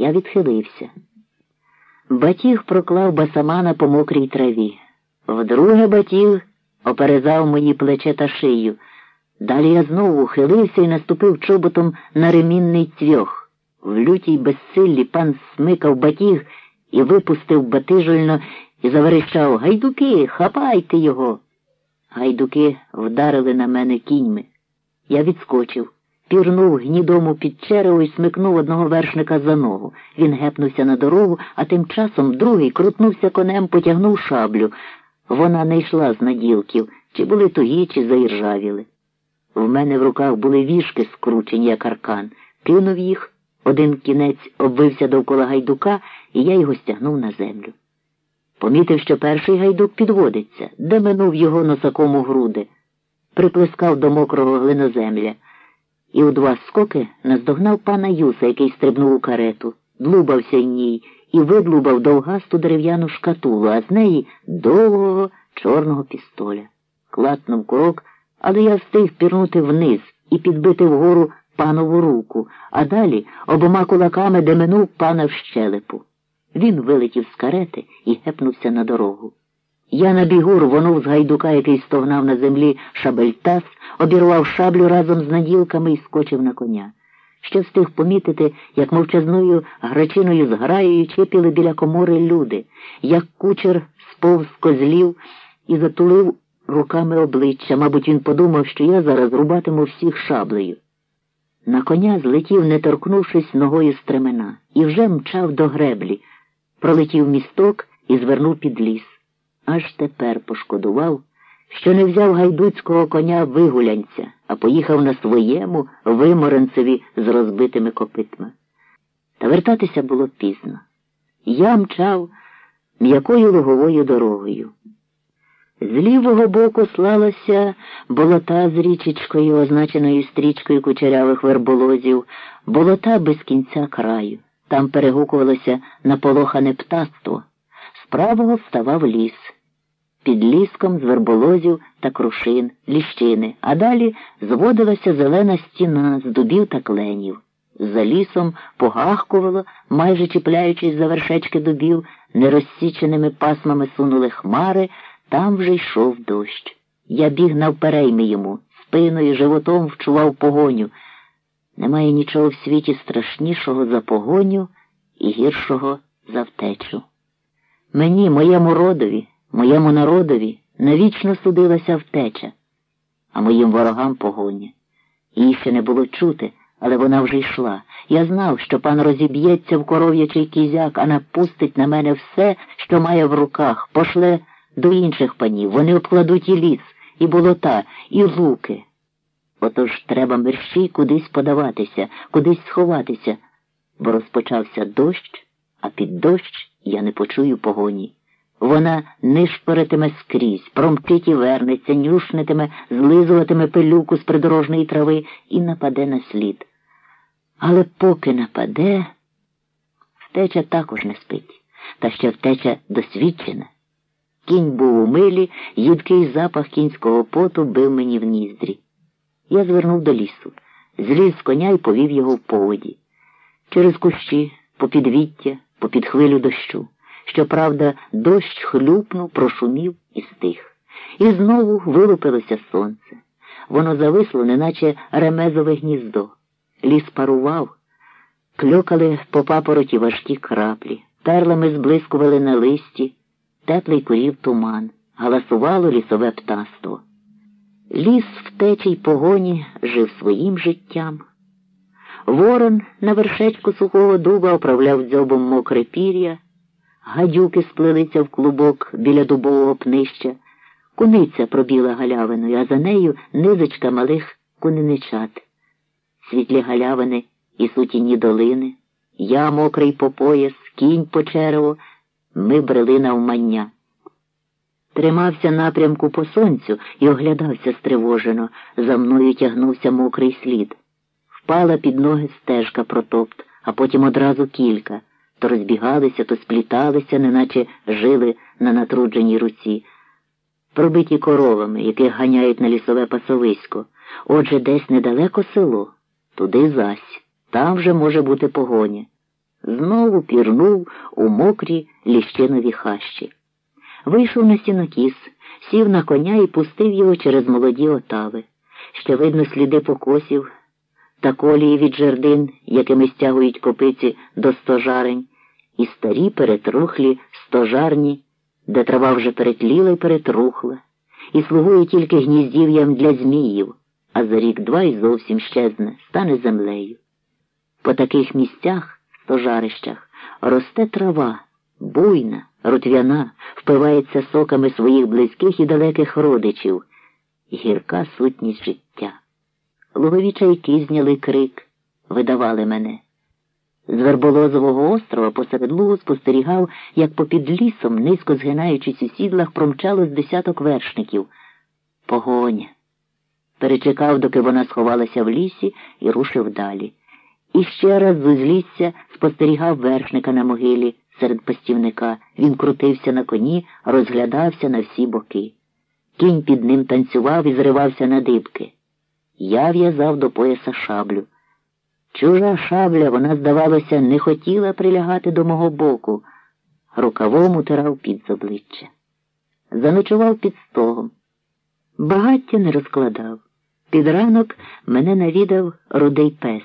Я відхилився. Батіг проклав басамана по мокрій траві. Вдруге батіг оперезав мої плече та шию. Далі я знову ухилився і наступив чоботом на ремінний цвьох. В лютій безсиллі пан смикав батіг і випустив батижульно і заверещав Гайдуки, хапайте його. Гайдуки вдарили на мене кіньми. Я відскочив, пірнув гнідому під черево і смикнув одного вершника за ногу. Він гепнувся на дорогу, а тим часом другий крутнувся конем, потягнув шаблю. Вона не йшла з наділків, чи були тугі, чи заіржавіли. В мене в руках були вішки, скручені, як аркан. Кинув їх, один кінець обвився довкола гайдука, і я його стягнув на землю. Помітив, що перший гайдук підводиться, де минув його носаком у груди, приплескав до мокрого глиноземля, і у два скоки наздогнав пана Юса, який стрибнув у карету, длубався в ній і видлубав довгасту дерев'яну шкатулу, а з неї довгого чорного пістоля. Клатнув курок, але я встиг пірнути вниз і підбити вгору панову руку, а далі обома кулаками деминув пана в щелепу. Він вилетів з карети і гепнувся на дорогу. Я на бігу рвонув з гайдука, який стогнав на землі шабельтас, обірвав шаблю разом з наділками і скочив на коня. Ще встиг помітити, як мовчазною грачиною зграєю чепіли біля комори люди, як кучер сповз козлів і затулив руками обличчя. Мабуть, він подумав, що я зараз рубатиму всіх шаблею. На коня злетів, не торкнувшись ногою стремена, і вже мчав до греблі, пролетів місток і звернув під ліс. Аж тепер пошкодував, що не взяв гайдуцького коня вигулянця, а поїхав на своєму виморенцеві з розбитими копитми. Та вертатися було пізно. Я мчав м'якою луговою дорогою. З лівого боку слалася болота з річечкою, означеною стрічкою кучерявих верболозів, болота без кінця краю. Там перегукувалося наполохане птаство. З правого вставав ліс. Під ліском з верболозів та крушин, ліщини, а далі зводилася зелена стіна з дубів та кленів. За лісом погахкувало, майже чіпляючись за вершечки дубів, нерозсіченими пасмами сунули хмари. Там вже йшов дощ. Я біг навперейми йому, спиною, животом вчував погоню. Немає нічого в світі страшнішого за погоню і гіршого за втечу. Мені, моєму родові, моєму народові навічно судилася втеча, а моїм ворогам погоня. Її ще не було чути, але вона вже йшла. Я знав, що пан розіб'ється в коров'ячий кізяк, а напустить на мене все, що має в руках, пошле до інших панів. Вони обкладуть і ліс, і болота, і луки. Отож треба мерщій кудись подаватися, кудись сховатися, бо розпочався дощ, а під дощ я не почую погоні. Вона нишпоритиме скрізь, промчить і вернеться, нюшнитиме, злизуватиме пилюку з придорожної трави і нападе на слід. Але поки нападе, втеча також не спить, та ще втеча досвідчена. Кінь був у милі, їдкий запах кінського поту бив мені в ніздрі. Я звернув до лісу, зліз з коня і повів його в поводі. Через кущі, по підвіття, по під хвилю дощу. Щоправда, дощ хлюпнув, прошумів і стих. І знову вилупилося сонце. Воно зависло, неначе ремезове гніздо. Ліс парував, кльокали по папороті важкі краплі, перлами зблискували на листі, теплий курів туман, галасувало лісове птаство. Ліс в течій погоні жив своїм життям. Ворон на вершечку сухого дуба оправляв дзьобом мокре пір'я, гадюки сплелися в клубок біля дубового пнища, куниця пробіла галявиною, а за нею низочка малих куниничат. Світлі галявини і сутінні долини, я мокрий по пояс, кінь по черево, ми брели навмання. Тримався напрямку по сонцю і оглядався стривожено. За мною тягнувся мокрий слід. Впала під ноги стежка протопт, а потім одразу кілька. То розбігалися, то спліталися, неначе жили на натрудженій руці, пробиті коровами, яких ганяють на лісове пасовисько. Отже, десь недалеко село, туди зась, там вже може бути погоня. знову пірнув у мокрі ліщинові хащі. Вийшов на сінокіс, сів на коня і пустив його через молоді отави. Ще видно сліди покосів та колії від жердин, якими стягують копиці до стожарень, і старі перетрухлі стожарні, де трава вже перетліла й перетрухла, і слугує тільки гніздів'ям для зміїв, а за рік два й зовсім щезне, стане землею. По таких місцях, стожарищах, росте трава, буйна, рутвяна, впивається соками своїх близьких і далеких родичів, гірка сутність життя. Лугові чайки зняли крик, видавали мене. З Верболозового острова посеред лугу спостерігав, як попід лісом, низько згинаючись у сідлах, промчало з десяток вершників. Погоня. Перечекав, доки вона сховалася в лісі, і рушив далі. І ще раз з узлісся спостерігав вершника на могилі серед пастівника. Він крутився на коні, розглядався на всі боки. Кінь під ним танцював і зривався на дибки. Я в'язав до пояса шаблю. Чужа шабля, вона, здавалося, не хотіла прилягати до мого боку. Рукавом утирав під з обличчя. Заночував під стогом. Багаття не розкладав. Під ранок мене навідав рудий пес.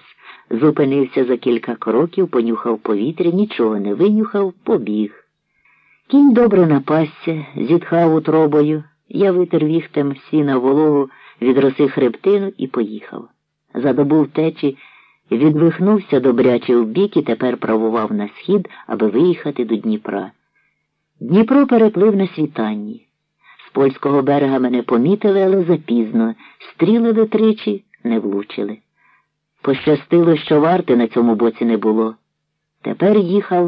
Зупинився за кілька кроків, понюхав повітря, нічого не винюхав, побіг. Кінь добре напасся, зітхав утробою. Я витер віхтем сіна вологу від роси хребтину і поїхав. За добу втечі відвихнувся добряче в бік і тепер правував на схід, аби виїхати до Дніпра. Дніпро переплив на світанні. З польського берега мене помітили, але запізно. Стрілили тричі, не влучили. Пощастило, що варти на цьому боці не було. Тепер їхав